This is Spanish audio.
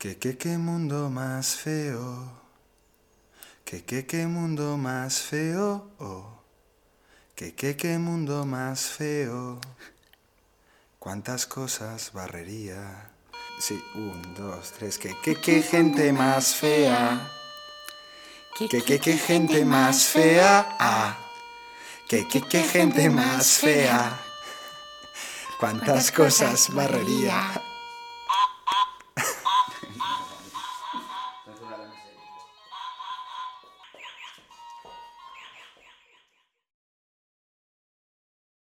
Que, que, qué mundo más feo. Que, que, qué mundo más feo. Que, que, qué mundo más feo. Cuántas cosas barrería. Sí, un, dos, tres. Que, que, qué gente más fea. Que, que, qué gente más fea. Ah. Que, que, qué gente más fea. Cuántas cosas barrería.